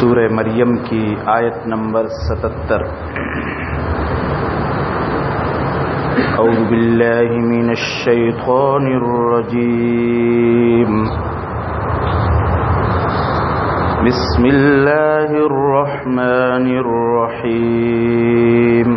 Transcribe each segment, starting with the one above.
سورہ مریم کی آیت نمبر ستتر۔ اعوذ باللہ من الشیطان الرجیم۔ بسم اللہ الرحمن الرحیم۔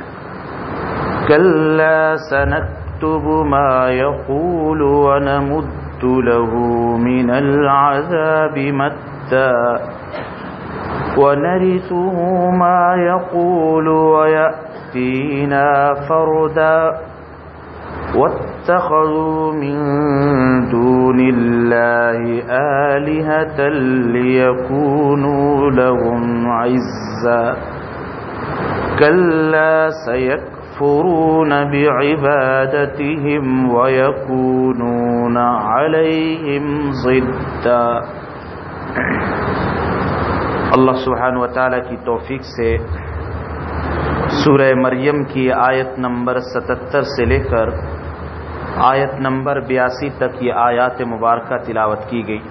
كلا سنكتب ما يقول ونمد له من العذاب مدا ونرثه ما يقول ويأتينا فردا واتخذوا من دون الله آلهة ليكونوا لهم عزا كلا سيكتب يكفرون بعبادتهم ويكونون عليهم ضدا۔ اللہ سبحانہ و تعالی کی توفیق سے سورہ مریم کی آیت نمبر ستتر سے لے کر آیت نمبر بیاسی تک یہ آیات مبارکہ تلاوت کی گئی۔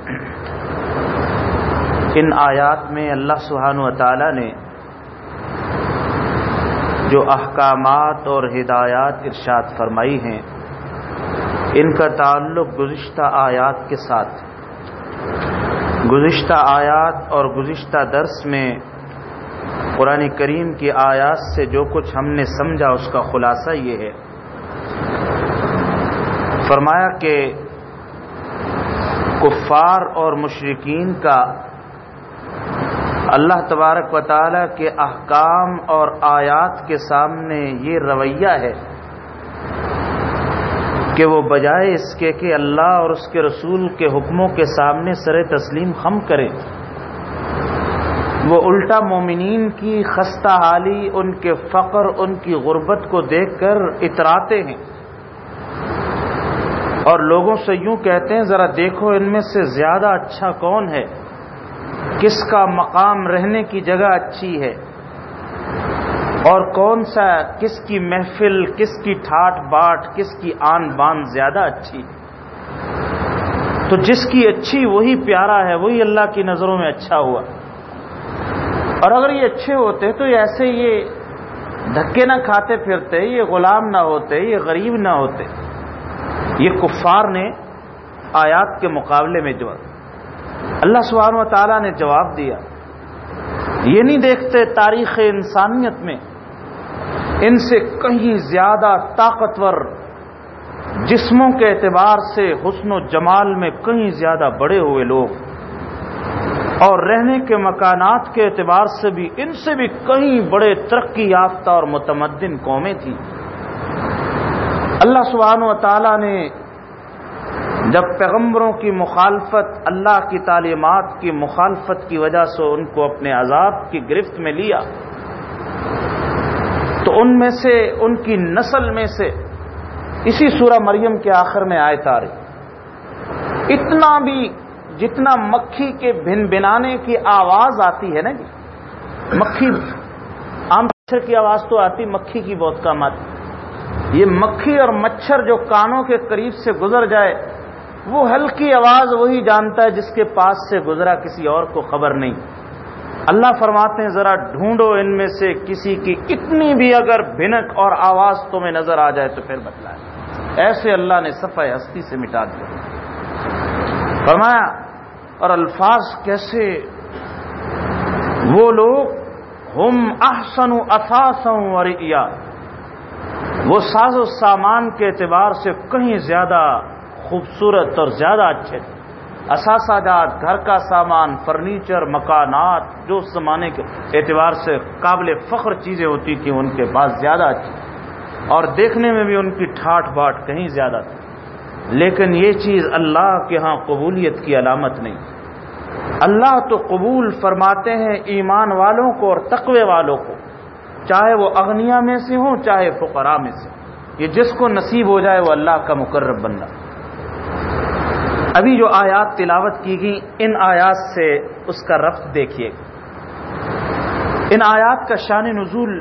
ان آیات میں اللہ سبحانہ و تعالی نے جو احکامات اور ہدایات ارشاد فرمائی ہیں، ان کا تعلق گزشتہ آیات کے ساتھ گزشتہ آیات اور گزشتہ درس میں قرآن کریم کی آیات سے جو کچھ ہم نے سمجھا، اس کا خلاصہ یہ ہے۔ فرمایا کہ کفار اور مشرقین کا اللہ تبارک و تعالی کے احکام اور آیات کے سامنے یہ رویہ ہے کہ وہ بجائے اس کے کہ اللہ اور اس کے رسول کے حکموں کے سامنے سر تسلیم خم کرے۔ وہ الٹا مومنین کی خستہ حالی، ان کے فقر، ان کی غربت کو دیکھ کر اتراتے ہیں۔ اور لوگوں سے یوں کہتے ہیں، ذرا دیکھو ان میں سے زیادہ اچھا کون ہے؟ کس کا مقام رہنے کی جگہ اچھی ہے اور کون سا کس کی محفل، کس کی ٹھاٹ باٹ، کس کی آن بان زیادہ اچھی تو جس کی اچھی وہی پیارا ہے، وہی اللہ کی نظروں میں اچھا ہوا۔ اور اگر یہ اچھے ہوتے تو ایسے یہ دھکے نہ کھاتے پھرتے، یہ غلام نہ ہوتے، یہ غریب نہ ہوتے۔ یہ کفار نے آیات کے مقابلے میں جو اللہ سبحانہ و تعالیٰ نے جواب دیا۔ یہ نہیں دیکھتے تاریخ انسانیت میں ان سے کہیں زیادہ طاقتور جسموں کے اعتبار سے حسن و جمال میں کہیں زیادہ بڑے ہوئے لوگ اور رہنے کے مکانات کے اعتبار سے بھی ان سے بھی کہیں بڑے ترقی یافتہ اور متمدن قومیں تھیں۔ اللہ سبحانہ و تعالیٰ نے جب پیغمبروں کی مخالفت، اللہ کی تعلیمات کی مخالفت کی وجہ سے ان کو اپنے عذاب کی گرفت میں لیا، تو ان میں سے، ان کی نسل میں سے اسی سورہ مریم کے آخر میں آئے تارے اتنا بھی جتنا مکھی کے بن بنانے کی آواز آتی ہے نا جی مکھی، عام مچھر کی آواز تو آتی، مکھی کی بہت کم آتی۔ یہ مکھی اور مچھر جو کانوں کے قریب سے گزر جائے وہ ہلکی آواز وہی جانتا ہے جس کے پاس سے گزرا کسی اور کو خبر نہیں۔ اللہ فرماتے ہیں، ذرا ڈھونڈو ان میں سے کسی کی اتنی بھی اگر بھنک اور آواز تمہیں نظر آ جائے تو پھر بتلائے۔ ایسے اللہ نے صفائی ہستی سے مٹا دیا۔ فرمایا، اور الفاظ کیسے؟ وہ لوگ، ہم احسن اثاسوں اور وہ ساز و سامان کے اعتبار سے کہیں زیادہ خوبصورت اور زیادہ اچھے تھے۔ اثاثہ جات گھر کا سامان، فرنیچر، مکانات، جو اس زمانے کے اعتبار سے قابل فخر چیزیں ہوتی تھیں، ان کے پاس زیادہ اچھی اور دیکھنے میں بھی ان کی ٹھاٹ باٹ کہیں زیادہ تھی لیکن یہ چیز اللہ کے ہاں قبولیت کی علامت نہیں۔ اللہ تو قبول فرماتے ہیں ایمان والوں کو اور تقوی والوں کو، چاہے وہ اغنیا میں سے ہوں، چاہے فقراء میں سے۔ یہ جس کو نصیب ہو جائے وہ اللہ کا مقرب بندہ۔ ابھی جو آیات تلاوت کی گئی ان آیات سے اس کا رفت دیکھیے۔ ان آیات کا شان نزول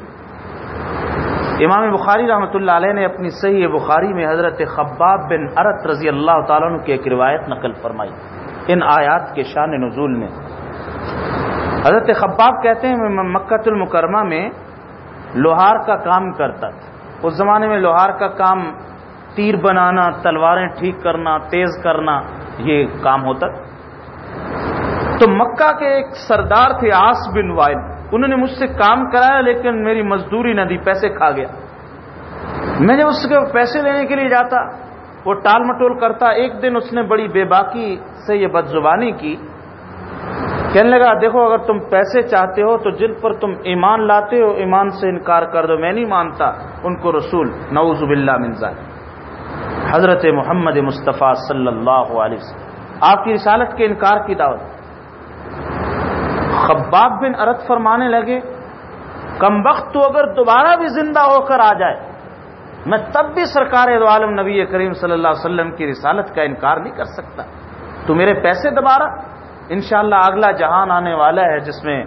امام بخاری رحمۃ اللہ علیہ نے اپنی صحیح بخاری میں حضرت خباب بن ارت رضی اللہ تعالیٰ کی ایک روایت نقل فرمائی۔ ان آیات کے شان نزول میں۔ حضرت خباب کہتے ہیں، میں مکت المکرمہ میں لوہار کا کام کرتا تھا۔ اس زمانے میں لوہار کا کام تیر بنانا، تلواریں ٹھیک کرنا، تیز کرنا یہ کام ہوتا تو مکہ کے ایک سردار تھے آس بن وائل۔ انہوں نے مجھ سے کام کرایا لیکن میری مزدوری نہ دی پیسے کھا گیا۔ میں جب اس کے پیسے لینے کے لیے جاتا، وہ ٹال مٹول کرتا۔ ایک دن اس نے بڑی بے باکی سے یہ بد زبانی کی۔ کہنے لگا، دیکھو، اگر تم پیسے چاہتے ہو تو جن پر تم ایمان لاتے ہو، ایمان سے انکار کر دو۔ میں نہیں مانتا ان کو رسول۔ نعوذ باللہ من ذالک حضرت محمد مصطفیٰ صلی اللہ علیہ وسلم۔ آپ کی رسالت کے انکار کی دعوت۔ خباب بن ارت فرمانے لگے، کم وقت تو اگر دوبارہ بھی زندہ ہو کر آ جائے، میں تب بھی سرکار عالم نبی کریم صلی اللہ علیہ وسلم کی رسالت کا انکار نہیں کر سکتا۔ تو میرے پیسے دوبارہ، انشاءاللہ اگلا جہان آنے والا ہے جس میں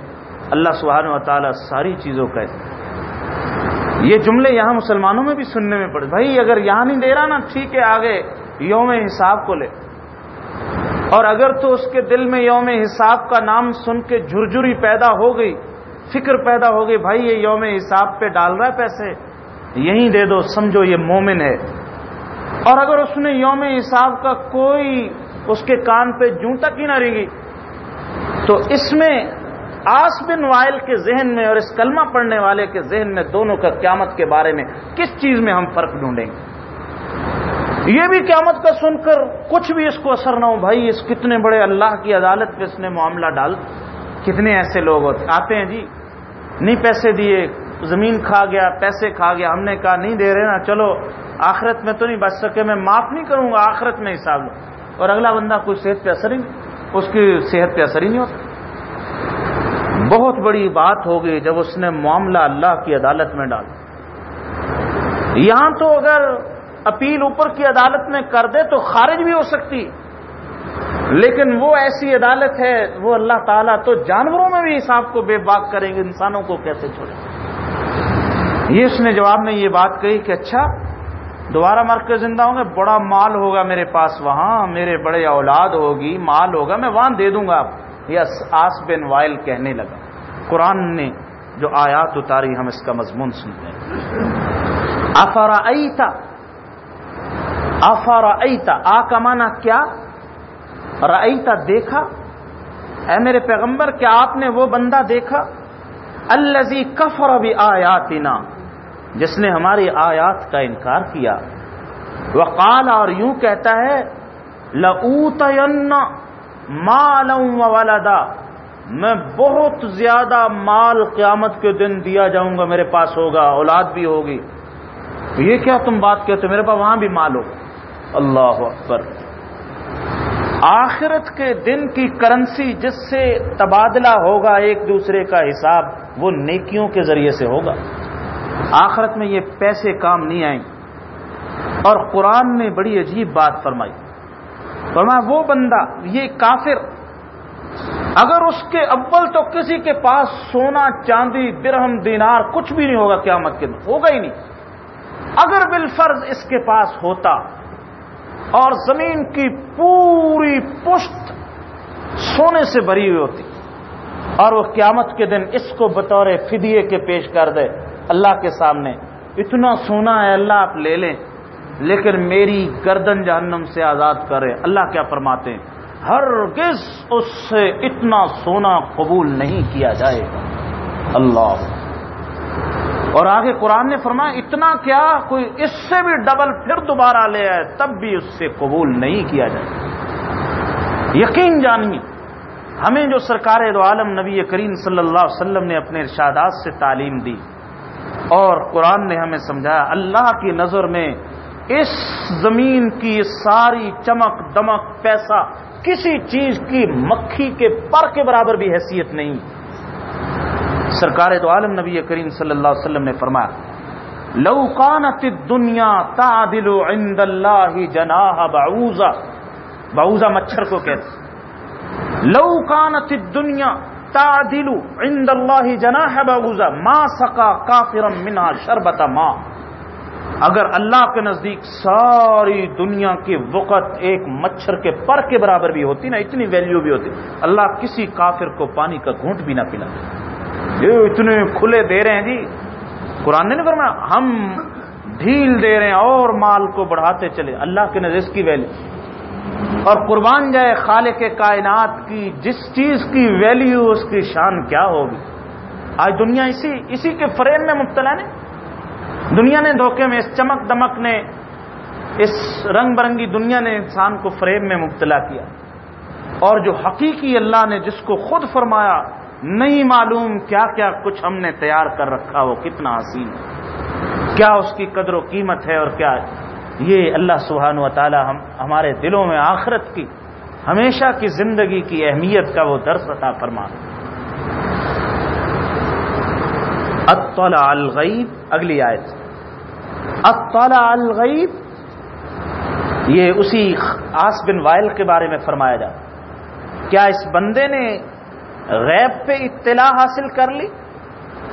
اللہ سبحانہ و تعالی ساری چیزوں کا یہ جملے یہاں مسلمانوں میں بھی سننے میں پڑے۔ بھائی، اگر یہاں نہیں دے رہا نا، ٹھیک ہے، آگے یوم حساب کو لے۔ اور اگر تو اس کے دل میں یوم حساب کا نام سن کے جھرجری پیدا ہو گئی، فکر پیدا ہو گئی، بھائی، یہ یوم حساب پہ ڈال رہا ہے پیسے۔ یہیں دے دو، سمجھو یہ مومن ہے۔ اور اگر اس نے یوم حساب کا کوئی اس کے کان پہ جوں تک ہی نہ رہی، تو اس میں آس بن وائل کے ذہن میں اور اس کلمہ پڑھنے والے کے ذہن میں دونوں کا قیامت کے بارے میں کس چیز میں ہم فرق ڈھونڈیں گے؟ یہ بھی قیامت کا سن کر کچھ بھی اس کو اثر نہ ہو، بھائی اس کتنے بڑے اللہ کی عدالت پہ اس نے معاملہ ڈال، کتنے ایسے لوگ ہوتے؟ آتے ہیں جی نہیں پیسے دیے، زمین کھا گیا، پیسے کھا گیا، ہم نے کہا نہیں دے رہے نا، چلو آخرت میں تو نہیں بچ سکے، میں معاف نہیں کروں گا، آخرت میں حساب لوں اور اگلا بندہ کوئی صحت پہ اثر ہی نہیں، اس کی صحت پہ اثر ہی نہیں ہوتا۔ بہت بڑی بات ہوگی جب اس نے معاملہ اللہ کی عدالت میں ڈالا۔ یہاں تو اگر اپیل اوپر کی عدالت میں کر دے تو خارج بھی ہو سکتی۔ لیکن وہ ایسی عدالت ہے، وہ اللہ تعالیٰ تو جانوروں میں بھی حساب کو بے باک کریں گے، انسانوں کو کیسے چھوڑیں یہ اس نے جواب میں یہ بات کہی کہ اچھا دوبارہ مر کے زندہ ہوں گے، بڑا مال ہوگا میرے پاس وہاں، میرے بڑے اولاد ہوگی، مال ہوگا، میں وہاں دے دوں گا آپ۔ یس آس بن وائل کہنے لگا۔ قرآن نے جو آیات اتاری ہم اس کا مضمون سنتے ہیں۔ افارا افارا آ کا مانا کیا؟ رعیتا دیکھا۔ اے میرے پیغمبر، کیا آپ نے وہ بندہ دیکھا؟ الزی کفر بھی آیاتنا جس نے ہماری آیات کا انکار کیا۔ وقال، اور یوں کہتا ہے لوت مال ولدا میں بہت زیادہ مال قیامت کے دن دیا جاؤں گا، میرے پاس ہوگا، اولاد بھی ہوگی۔ یہ کیا تم بات کہتے میرے پاس وہاں بھی مال ہوگا۔ اللہ اکبر۔ آخرت کے دن کی کرنسی جس سے تبادلہ ہوگا ایک دوسرے کا حساب، وہ نیکیوں کے ذریعے سے ہوگا۔ آخرت میں یہ پیسے کام نہیں آئیں۔ اور قرآن نے بڑی عجیب بات فرمائی۔ فرمایا، وہ بندہ، یہ کافر اگر اس کے اول تو کسی کے پاس سونا، چاندی، درہم، دینار کچھ بھی نہیں ہوگا قیامت کے دن، ہوگا ہی نہیں۔ اگر بالفرض اس کے پاس ہوتا اور زمین کی پوری پشت سونے سے بھری ہوئی ہوتی اور وہ قیامت کے دن اس کو بطور فدیے کے پیش کر دے، اللہ کے سامنے، اتنا سونا ہے اللہ، آپ لے لیں۔ لیکن میری گردن جہنم سے آزاد کرے اللہ کیا فرماتے ہیں؟ ہر کس اس سے اتنا سونا قبول نہیں کیا جائے گا۔ اللہ۔ اور آگے قرآن نے فرمایا، اتنا کیا کوئی اس سے بھی ڈبل پھر دوبارہ لے آئے، تب بھی اس سے قبول نہیں کیا جائے۔ یقین جانیے، ہمیں جو سرکار دو عالم نبی کریم صلی اللہ علیہ وسلم نے اپنے ارشادات سے تعلیم دی، اور قرآن نے ہمیں سمجھایا، اللہ کی نظر میں اس زمین کی ساری چمک دمک پیسہ کسی چیز کی مکھی کے پر کے برابر بھی حیثیت نہیں۔ سرکار تو عالم نبی کریم صلی اللہ علیہ وسلم نے فرمایا، لو کانت دنیا تعدل عند اللہ جناح بعوزہ بعوزہ مچھر کو کہتے لو کانت دنیا تعدل عند اللہ جناح بعوزہ ما سقا کافرا منها شربت ماں اگر اللہ کے نزدیک ساری دنیا کی وقت ایک مچھر کے پر کے برابر بھی ہوتی نا، اتنی ویلیو بھی ہوتی، اللہ کسی کافر کو پانی کا گھونٹ بھی نہ پلا یہ اتنے کھلے دے رہے ہیں جی۔ قرآن نے فرمایا، ہم ڈھیل دے رہے ہیں اور مال کو بڑھاتے چلے۔ اللہ کے نزدیک کی ویلیو اور قربان جائے خالق کے کائنات کی، جس چیز کی ویلیو اس کی شان کیا ہوگی؟ آج دنیا اسی اسی کے فریم میں مبتلا نہیں۔ دنیا نے دھوکے میں اس چمک دمک نے، اس رنگ برنگی دنیا نے انسان کو فریب میں مبتلا کیا۔ اور جو حقیقی اللہ نے جس کو خود فرمایا، نہیں معلوم کیا کیا کچھ ہم نے تیار کر رکھا، وہ کتنا حسین ہے۔ کیا اس کی قدر و قیمت ہے اور کیا یہ اللہ سبحانہ و تعالی ہم، ہمارے دلوں میں آخرت کی، ہمیشہ کی زندگی کی اہمیت کا وہ درس عطا فرما اطلع الغیب، اگلی آیت۔ اطلع الغیب، یہ اسی آس بن وائل کے بارے میں فرمایا جاتا کیا اس بندے نے غیب پہ اطلاع حاصل کر لی؟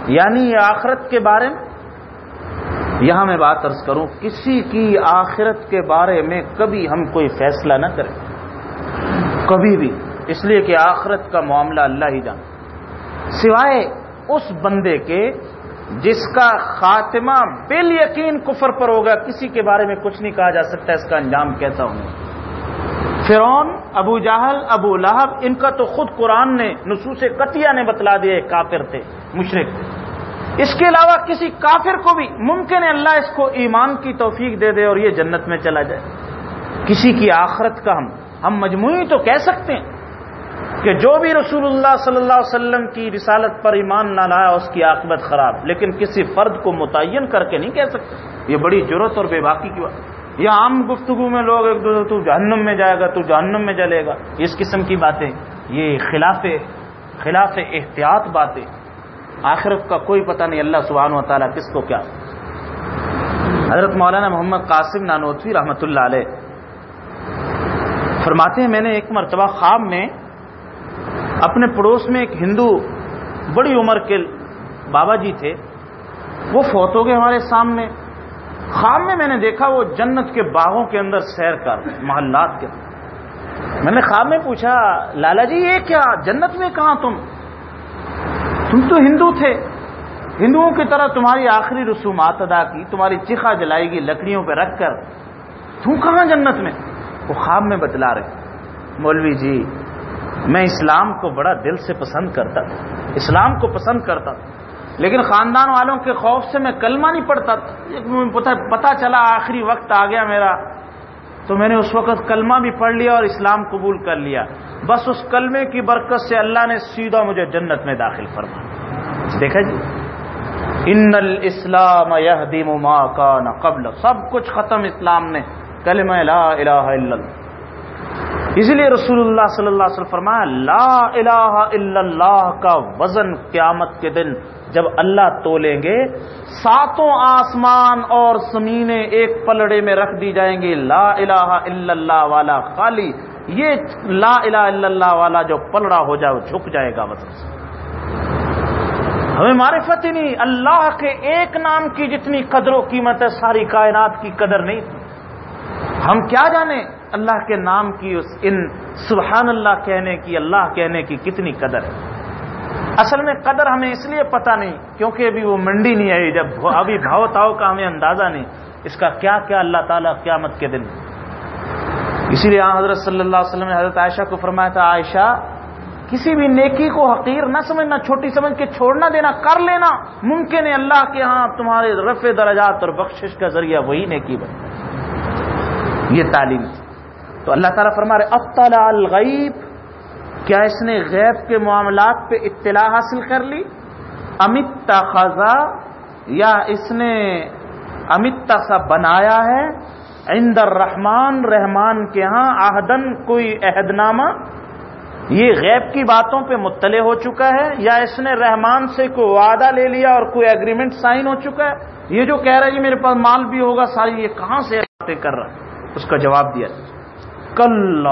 یعنی یہ آخرت کے بارے میں؟ یہاں میں بات ارض کروں، کسی کی آخرت کے بارے میں کبھی ہم کوئی فیصلہ نہ کریں۔ کبھی بھی، اس لیے کہ آخرت کا معاملہ اللہ ہی جان سوائے اس بندے کے جس کا خاتمہ بال یقین کفر پر ہوگا، کسی کے بارے میں کچھ نہیں کہا جا سکتا، اس کا انجام کیسا ہوگا فرعون، ابو جاہل ابو لہب، ان کا تو خود قرآن نے، نصوص قطیہ نے بتلا دیا کافر تھے مشرق تھے۔ اس کے علاوہ کسی کافر کو بھی ممکن ہے اللہ اس کو ایمان کی توفیق دے دے اور یہ جنت میں چلا جائے۔ کسی کی آخرت کا ہم ہم مجموعی تو کہہ سکتے ہیں کہ جو بھی رسول اللہ صلی اللہ علیہ وسلم کی رسالت پر ایمان نہ لایا، اس کی عاقبت خراب۔ لیکن کسی فرد کو متعین کر کے نہیں کہہ سکتے یہ بڑی ضرورت اور بے باقی کی بات۔ یہ عام گفتگو میں لوگ ایک دوسرے تو جہنم میں جائے گا، تو جہنم میں جلے گا۔ اس قسم کی باتیں۔ یہ خلاف خلاف احتیاط باتیں۔ آخرت کا کوئی پتہ نہیں اللہ سبحانہ و تعالیٰ کس کو کیا۔ حضرت مولانا محمد قاسم نانوتوی رحمۃ اللہ علیہ۔ فرماتے ہیں، میں نے ایک مرتبہ خواب میں اپنے پڑوس میں ایک ہندو بڑی عمر کے بابا جی تھے، وہ فوت ہو گئے ہمارے سامنے۔ خواب میں میں نے دیکھا وہ جنت کے باغوں کے اندر سیر کر، محلات کے۔ میں نے خواب میں پوچھا، لالا جی یہ کیا، جنت میں کہاں تم؟ تم تو ہندو تھے۔ ہندوؤں کی طرح تمہاری آخری رسومات ادا کی، تمہاری چیخا جلائے گی لکڑیوں پہ رکھ کر۔ تم کہاں جنت میں؟ وہ خواب میں بتلا رہے، مولوی جی میں اسلام کو بڑا دل سے پسند کرتا تھا، اسلام کو پسند کرتا تھا۔ لیکن خاندان والوں کے خوف سے میں کلمہ نہیں پڑھتا تھا۔ پتا چلا آخری وقت آ گیا میرا، تو میں نے اس وقت کلمہ بھی پڑھ لیا اور اسلام قبول کر لیا۔ بس اس کلمے کی برکت سے اللہ نے سیدھا مجھے جنت میں داخل فرما دیکھا جی؟ ان الاسلام ما کان قبل۔ سب کچھ ختم اسلام نے۔ کلمہ لا الہ الا اللہ۔ اسی لیے رسول اللہ صلی اللہ علیہ وسلم فرمایا، لا الہ الا اللہ کا وزن قیامت کے دن جب اللہ تولیں گے، ساتوں آسمان اور زمینیں ایک پلڑے میں رکھ دی جائیں گی، لا الہ الا اللہ والا خالی، یہ لا الہ الا اللہ والا جو پلڑا ہو جائے، وہ جھک جائے گا وزن سے۔ ہمیں معرفت ہی نہیں، اللہ کے ایک نام کی جتنی قدر و قیمت ہے، ساری کائنات کی قدر نہیں۔ ہم کیا جانیں اللہ کے نام کی اس ان سبحان اللہ کہنے کی، اللہ کہنے کی کتنی قدر ہے؟ اصل میں قدر ہمیں اس لیے پتہ نہیں، کیونکہ ابھی وہ منڈی نہیں آئی، جب ابھی بھاؤ تاؤ کا ہمیں اندازہ نہیں۔ اس کا کیا کیا اللہ تعالیٰ قیامت کے دن؟ اسی لیے حضرت صلی اللہ علیہ وسلم نے حضرت عائشہ کو فرمایا تھا، عائشہ، کسی بھی نیکی کو حقیر نہ سمجھنا، چھوٹی سمجھ کے چھوڑنا دینا، کر لینا۔ ممکن ہے اللہ کے ہاں تمہارے رفع درجات اور بخشش کا ذریعہ وہی نیکی بن یہ تعلیم تھی۔ تو اللہ تعالیٰ فرما رہے اطلاع الغیب، کیا اس نے غیب کے معاملات پہ اطلاع حاصل کر لی؟ امت خزا یا اس نے امت سا بنایا ہے؟ عند الرحمان رحمان کے ہاں آہدن کوئی عہد نامہ یہ غیب کی باتوں پہ مطلع ہو چکا ہے، یا اس نے رحمان سے کوئی وعدہ لے لیا اور کوئی اگریمنٹ سائن ہو چکا ہے؟ یہ جو کہہ رہا ہے جی میرے پاس مال بھی ہوگا، ساری یہ کہاں سے باتیں کر رہا ہے؟ اس کا جواب دیا کل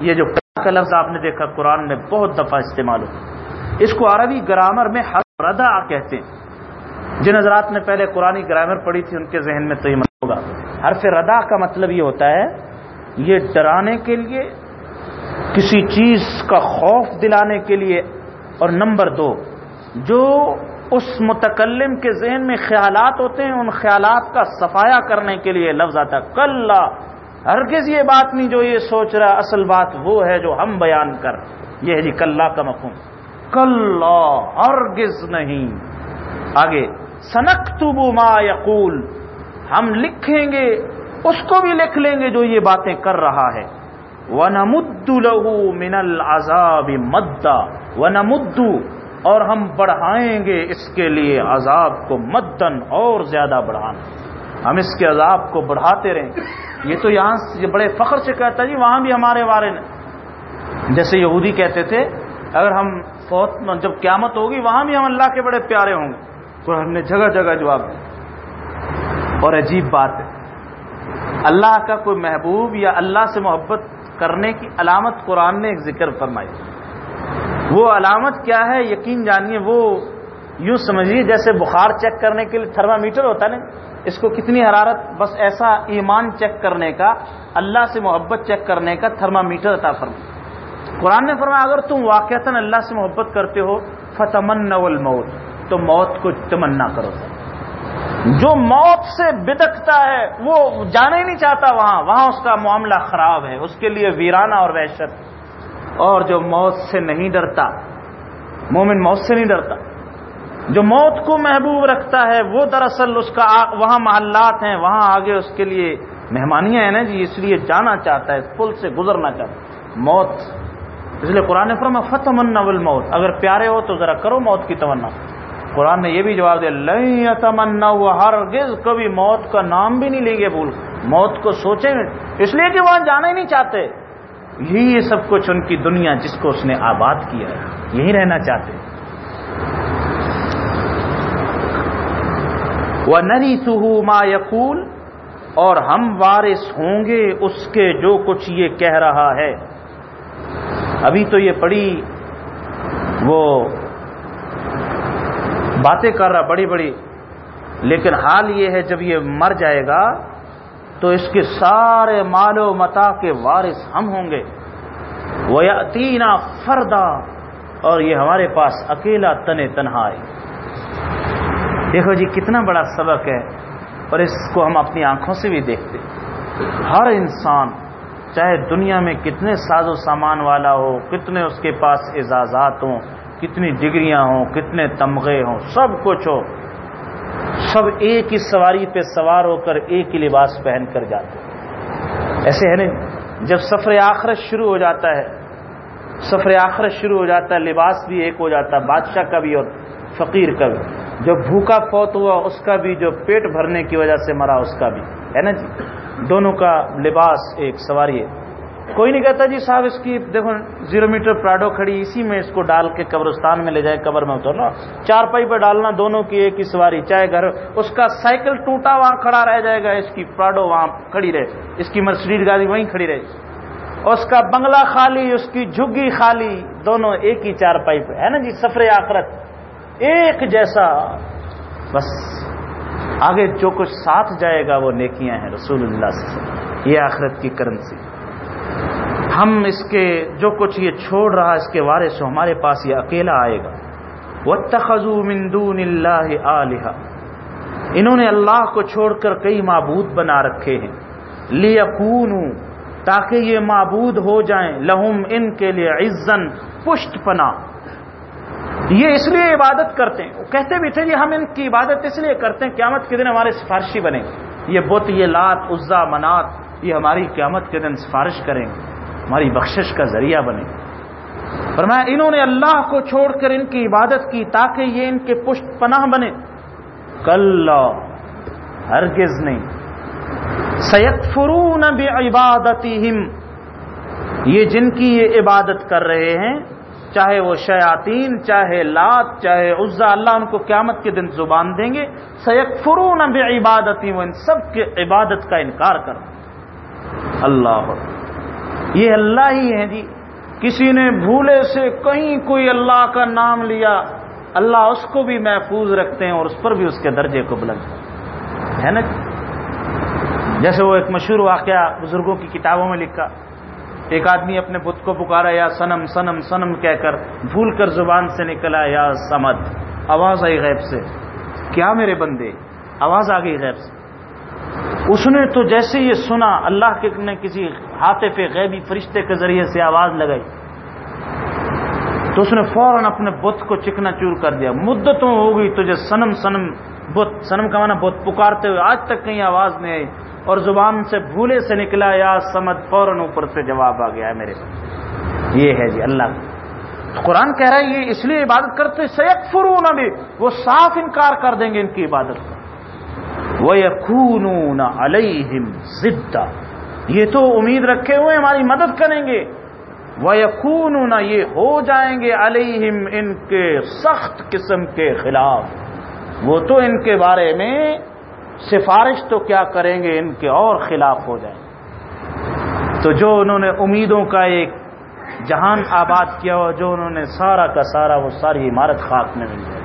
یہ جو کا لفظ آپ نے دیکھا قرآن میں بہت دفعہ استعمال ہو۔ اس کو عربی گرامر میں ردا کہتے ہیں۔ جن حضرات نے پہلے قرآن گرامر پڑھی تھی، ان کے ذہن میں تو یہ مطلب ہوگا۔ حرف ردا کا مطلب یہ ہوتا ہے، یہ ڈرانے کے لیے، کسی چیز کا خوف دلانے کے لیے، اور نمبر دو، جو اس متکلم کے ذہن میں خیالات ہوتے ہیں، ان خیالات کا صفایا کرنے کے لیے لفظ آتا کل ہرگز یہ بات نہیں جو یہ سوچ رہا، اصل بات وہ ہے جو ہم بیان کر۔ یہ ہے جی کل کا مفہوم۔ کل ہرگز نہیں۔ آگے، سنکتبو ما یقول۔ ہم لکھیں گے، اس کو بھی لکھ لیں گے جو یہ باتیں کر رہا ہے۔ ونمد له من العذاب مدا ونمد اور ہم بڑھائیں گے اس کے لیے عذاب کو مدن اور زیادہ بڑھانا۔ ہم اس کے عذاب کو بڑھاتے رہیں۔ یہ تو یہاں سے بڑے فخر سے کہتا جی وہاں بھی ہمارے بارے نے جیسے یہودی کہتے تھے، اگر ہم فوت، جب قیامت ہوگی، وہاں بھی ہم اللہ کے بڑے پیارے ہوں گے۔ تو ہم نے جگہ جگہ جواب دیا۔ اور عجیب بات ہے، اللہ کا کوئی محبوب یا اللہ سے محبت کرنے کی علامت قرآن نے ایک ذکر فرمائی۔ وہ علامت کیا ہے؟ یقین جانیے، وہ یوں سمجھیے جیسے بخار چیک کرنے کے لیے تھرما میٹر ہوتا نا، اس کو کتنی حرارت، بس ایسا ایمان چیک کرنے کا، اللہ سے محبت چیک کرنے کا تھرما میٹر عطا فرما قرآن نے فرمایا، اگر تم واقعتا اللہ سے محبت کرتے ہو فتمن موت تو موت کو تمنا کرو۔ جو موت سے بدکتا ہے، وہ جانا ہی نہیں چاہتا وہاں۔ وہاں اس کا معاملہ خراب ہے، اس کے لیے ویرانہ اور وحشت۔ اور جو موت سے نہیں ڈرتا، مومن موت سے نہیں ڈرتا۔ جو موت کو محبوب رکھتا ہے، وہ دراصل اس کا وہاں محلات ہیں، وہاں آگے اس کے لیے مہمانیاں ہیں نا جی اس لیے جانا چاہتا ہے، پل سے گزرنا چاہتا ہے۔ موت، اس لیے قرآن فرما فتح من اگر پیارے ہو تو ذرا کرو موت کی تمنا۔ قرآن نے یہ بھی جواب دیا لئی تمنا ہوا ہر گز کبھی موت کا نام بھی نہیں لیں گے بھول۔ موت کو سوچیں۔ اس لیے کہ وہاں جانا ہی نہیں چاہتے۔ یہی یہ سب کچھ ان کی دنیا جس کو اس نے آباد کیا ہے، یہی رہنا چاہتے وہ نری سہو ما یقول اور ہم وارث ہوں گے اس کے جو کچھ یہ کہہ رہا ہے۔ ابھی تو یہ پڑی وہ باتیں کر رہا، بڑی بڑی، لیکن حال یہ ہے جب یہ مر جائے گا تو اس کے سارے مال و متا کے وارث ہم ہوں گے۔ وہ فردا اور یہ ہمارے پاس اکیلا تن تنہا ہے۔ دیکھو جی کتنا بڑا سبق ہے اور اس کو ہم اپنی آنکھوں سے بھی دیکھتے ہر انسان، چاہے دنیا میں کتنے ساز و سامان والا ہو، کتنے اس کے پاس اعزازات ہوں، کتنی ڈگریاں ہوں، کتنے تمغے ہوں، سب کچھ ہو سب ایک ہی سواری پہ سوار ہو کر ایک ہی لباس پہن کر جاتے ایسے ہے نہیں جب سفر آخرت شروع ہو جاتا ہے، سفر آخرت شروع ہو جاتا ہے، لباس بھی ایک ہو جاتا ہے، بادشاہ کا بھی اور فقیر کا بھی۔ جو بھوکا فوت ہوا اس کا بھی، جو پیٹ بھرنے کی وجہ سے مرا اس کا بھی۔ ہے نا جی؟ دونوں کا لباس ایک، سواری ہے کوئی نہیں کہتا جی صاحب اس کی، دیکھو، زیرو میٹر پراڈو کھڑی اسی میں اس کو ڈال کے قبرستان میں لے جائے، قبر میں اترنا۔ چار پائی پہ ڈالنا، دونوں کی ایک ہی سواری، چاہے گھر، اس کا سائیکل ٹوٹا وہاں کھڑا رہ جائے گا، اس کی پراڈو وہاں کھڑی رہے۔ اس کی مرسڈیز گاڑی وہیں کھڑی رہے۔ اس کا بنگلہ خالی، اس کی جھگی خالی، دونوں ایک ہی چار پائی پہ۔ ہے نا جی؟ سفر آخرت۔ ایک جیسا۔ بس۔ آگے جو کچھ ساتھ جائے گا، وہ نیکیاں ہیں۔ رسول اللہ سے یہ آخرت کی کرنسی۔ ہم اس کے جو کچھ یہ چھوڑ رہا اس کے وارث ہو، ہمارے پاس یہ اکیلا آئے گا۔ وہ تخذو مندون اللہ علیہ انہوں نے اللہ کو چھوڑ کر کئی معبود بنا رکھے ہیں۔ لیکون تاکہ یہ معبود ہو جائیں۔ لہم ان کے لیے عزن پشت پنا یہ اس لیے عبادت کرتے ہیں۔ وہ کہتے بھی تھے یہ ہم ان کی عبادت اس لیے کرتے ہیں، قیامت کے دن ہمارے سفارشی بنے یہ بت، یہ لات، عزا، منات، یہ ہماری قیامت کے دن سفارش کریں۔ گے ہماری بخشش کا ذریعہ بنے۔ فرمایا، انہوں نے اللہ کو چھوڑ کر ان کی عبادت کی تاکہ یہ ان کے پشت پناہ بنے۔ کل ہرگز نہیں۔ سید فرون یہ جن کی یہ عبادت کر رہے ہیں، چاہے وہ شیاطین، چاہے لات، چاہے عزا، اللہ ان کو قیامت کے دن زبان دیں گے۔ سید فرون عبادتی وہ ان سب کے عبادت کا انکار کر اللہ یہ اللہ ہی ہے جی۔ کسی نے بھولے سے کہیں کوئی اللہ کا نام لیا، اللہ اس کو بھی محفوظ رکھتے ہیں اور اس پر بھی اس کے درجے کو بلند ہے نا جی؟ جیسے وہ ایک مشہور واقعہ بزرگوں کی کتابوں میں لکھا، ایک آدمی اپنے بت کو پکارا، یا سنم سنم سنم کہہ کر بھول کر زبان سے نکلا، یا سمد آواز آئی غیب سے۔ کیا میرے بندے، آواز آ گئی غیب سے۔ اس نے تو جیسے یہ سنا، اللہ کے نے کسی ہاتھے پہ غیبی فرشتے کے ذریعے سے آواز لگائی۔ تو اس نے فوراً اپنے بت کو چکنا چور کر دیا۔ مدتوں ہو گئی تجھے سنم سنم بت۔ سنم کا مانا بت۔ پکارتے ہوئے آج تک کہیں آواز نہیں آئی۔ اور زبان سے بھولے سے نکلا، یا سمجھ فوراً اوپر سے جواب آ گیا ہے میرے۔ یہ ہے جی اللہ۔ قرآن کہہ رہا ہے، یہ اس لیے عبادت کرتے سید فرون ابھی وہ صاف انکار کر دیں گے ان کی عبادت۔ کا وہ یقون علیہم زدہ یہ تو امید رکھے ہوئے ہماری مدد کریں گے۔ وہ یہ ہو جائیں گے علیہم ان کے سخت قسم کے خلاف۔ وہ تو ان کے بارے میں سفارش تو کیا کریں گے، ان کے اور خلاف ہو جائیں۔ گے تو جو انہوں نے امیدوں کا ایک جہان آباد کیا ہو جو انہوں نے سارا کا سارا وہ ساری عمارت خاک میں مل جائے۔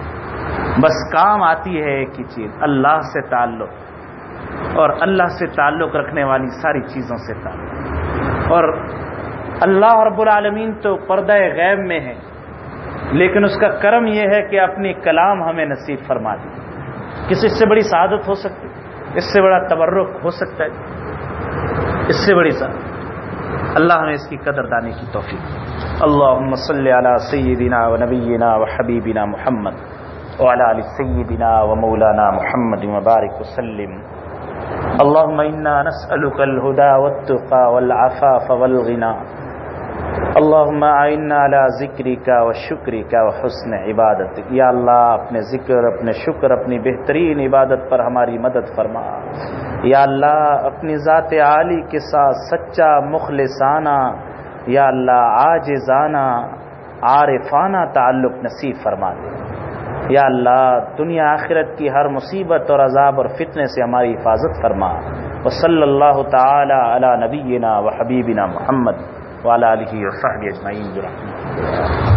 بس کام آتی ہے ایک ہی چیز، اللہ سے تعلق۔ اور اللہ سے تعلق رکھنے والی ساری چیزوں سے تعلق۔ اور اللہ رب العالمین تو پردہ غیب میں ہے، لیکن اس کا کرم یہ ہے کہ اپنی کلام ہمیں نصیب فرما دی۔ کس اس سے بڑی سعادت ہو سکتی؟ اس سے بڑا تبرک ہو سکتا ہے۔ اس سے بڑی سعادت۔ اللہ نے اس کی قدر دانی کی توفیق۔ اللہ صلی علی سیدنا و نبینا و حبیبنا محمد۔ وعلى آل سيدنا ومولانا محمد مبارك وسلم. اللهم إنا نسألك الهدى والتقى والعفاف والغنى. اللهم اعنا على ذکرك وشکرك وحسن عبادت یا اللہ اپنے ذکر، اپنے شکر، اپنی بہترین عبادت پر ہماری مدد فرما. یا اللہ، اپنی ذات عالی کے ساتھ سچا مخلصانہ. یا اللہ، عاجزانہ، عارفانہ تعلق نصیب فرما دے. یا اللہ، دنیا آخرت کی ہر مصیبت اور عذاب اور فتنے سے ہماری حفاظت فرما۔ و صلی اللہ تعالی علی نبینا و حبیبنا محمد والا علیہ وصحبہ اجمعین